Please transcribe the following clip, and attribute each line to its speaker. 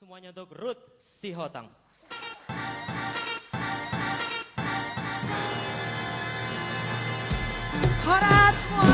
Speaker 1: semuanya untuk Ruth Sihotang.
Speaker 2: Horas semua